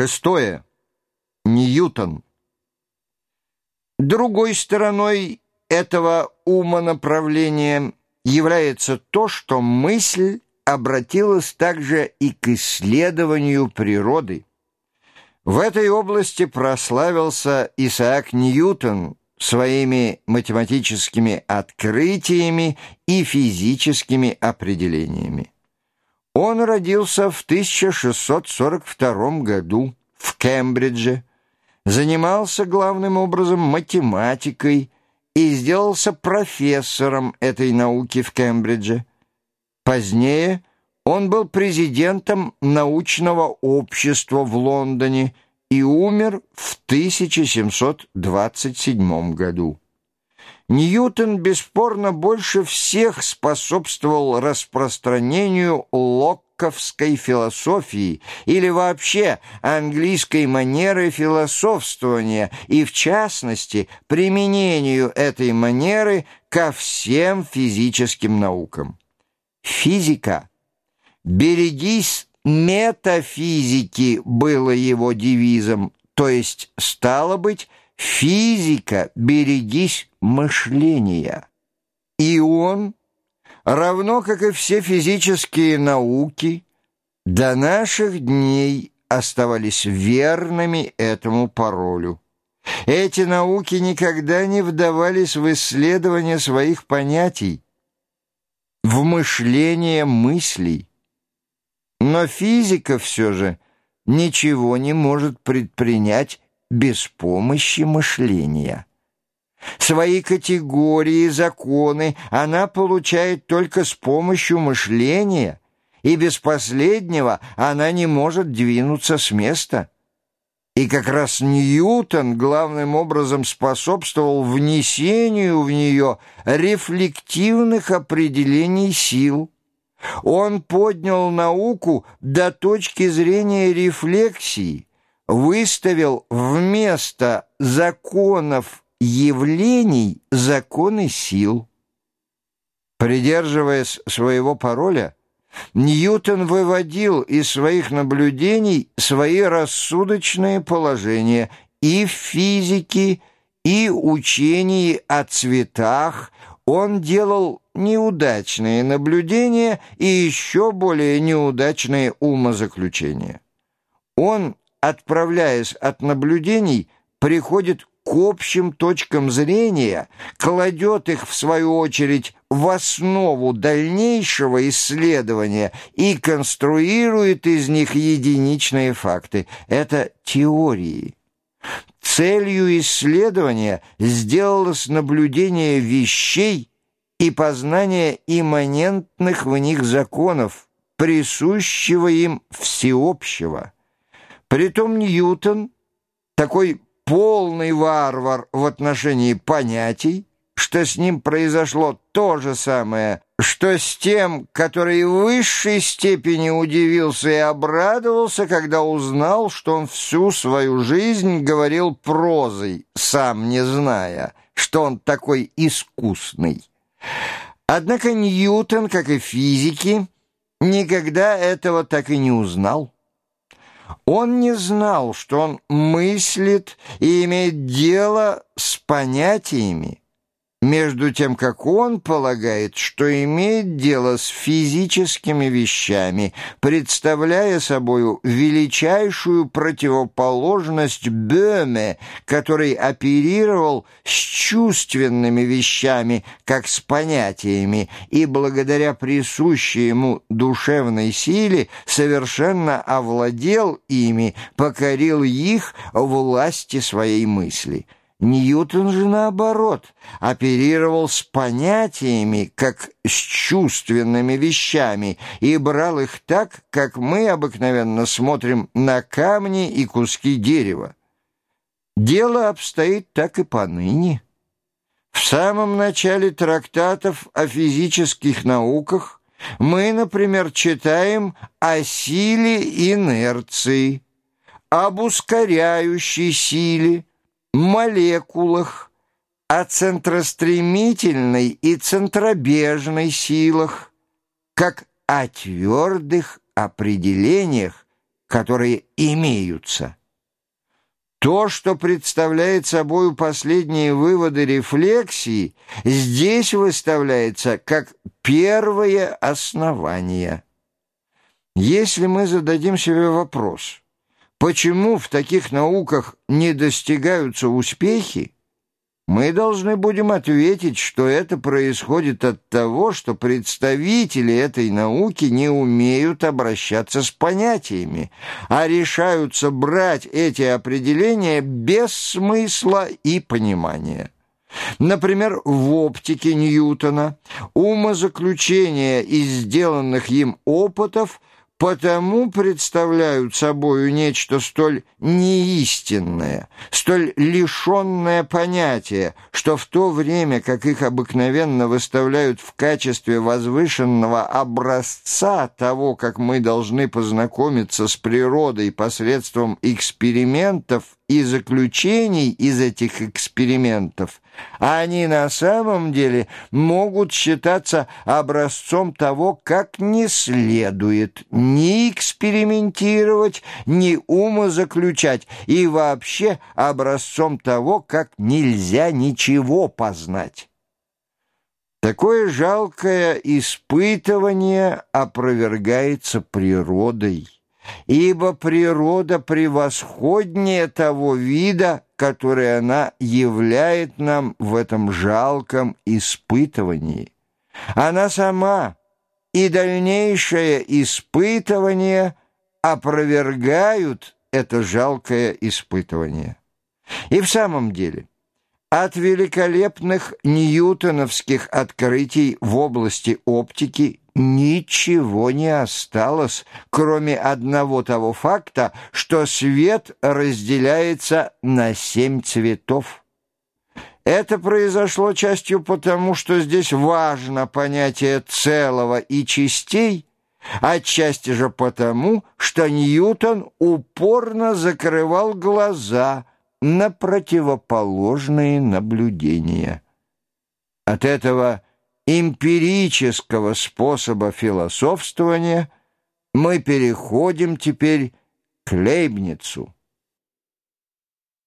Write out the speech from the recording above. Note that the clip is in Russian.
Шестое. Ньютон. Другой стороной этого умонаправления является то, что мысль обратилась также и к исследованию природы. В этой области прославился Исаак Ньютон своими математическими открытиями и физическими определениями. Он родился в 1642 году в Кембридже, занимался главным образом математикой и сделался профессором этой науки в Кембридже. Позднее он был президентом научного общества в Лондоне и умер в 1727 году. Ньютон бесспорно больше всех способствовал распространению локковской философии или вообще английской манеры философствования и, в частности, применению этой манеры ко всем физическим наукам. Физика. «Берегись метафизики» было его девизом, то есть, стало быть, Физика, берегись мышления. И он, равно как и все физические науки, до наших дней оставались верными этому паролю. Эти науки никогда не вдавались в исследование своих понятий, в мышление мыслей. Но физика все же ничего не может предпринять без помощи мышления. Свои категории, законы она получает только с помощью мышления, и без последнего она не может двинуться с места. И как раз Ньютон главным образом способствовал внесению в нее рефлективных определений сил. Он поднял науку до точки зрения рефлексии – выставил вместо законов явлений законы сил. Придерживаясь своего пароля, Ньютон выводил из своих наблюдений свои рассудочные положения и в физике, и учении о цветах. Он делал неудачные наблюдения и еще более неудачные умозаключения. Он отправляясь от наблюдений, приходит к общим точкам зрения, кладет их, в свою очередь, в основу дальнейшего исследования и конструирует из них единичные факты. Это теории. Целью исследования сделалось наблюдение вещей и познание имманентных в них законов, присущего им всеобщего. Притом Ньютон, такой полный варвар в отношении понятий, что с ним произошло то же самое, что с тем, который в высшей степени удивился и обрадовался, когда узнал, что он всю свою жизнь говорил прозой, сам не зная, что он такой искусный. Однако Ньютон, как и физики, никогда этого так и не узнал. Он не знал, что он мыслит и имеет дело с понятиями, между тем как он полагает, что имеет дело с физическими вещами, представляя собою величайшую противоположность Бöhme, который оперировал с чувственными вещами, как с понятиями, и благодаря присущей ему душевной силе совершенно овладел ими, покорил их власти своей мысли. Ньютон же, наоборот, оперировал с понятиями, как с чувственными вещами, и брал их так, как мы обыкновенно смотрим на камни и куски дерева. Дело обстоит так и поныне. В самом начале трактатов о физических науках мы, например, читаем о силе инерции, об ускоряющей силе, молекулах, о центростремительной и центробежной силах, как о твердых определениях, которые имеются. То, что представляет собой последние выводы рефлексии, здесь выставляется как первое основание. Если мы зададим себе вопрос, почему в таких науках не достигаются успехи, мы должны будем ответить, что это происходит от того, что представители этой науки не умеют обращаться с понятиями, а решаются брать эти определения без смысла и понимания. Например, в оптике Ньютона умозаключения из сделанных им опытов – потому представляют собою нечто столь неистинное, столь лишенное понятия, что в то время, как их обыкновенно выставляют в качестве возвышенного образца того, как мы должны познакомиться с природой посредством экспериментов и заключений из этих экспериментов, они на самом деле могут считаться образцом того, как не следует ни экспериментировать, ни умозаключать, и вообще образцом того, как нельзя ничего познать. Такое жалкое испытывание опровергается природой ибо природа превосходнее того вида, который она являет нам в этом жалком испытывании. Она сама и дальнейшее испытывание опровергают это жалкое испытывание. И в самом деле, от великолепных ньютоновских открытий в области оптики ничего не осталось, кроме одного того факта, что свет разделяется на семь цветов. Это произошло частью потому, что здесь важно понятие целого и частей, отчасти же потому, что Ньютон упорно закрывал глаза на противоположные наблюдения. От этого эмпирического способа философствования мы переходим теперь к Лейбницу.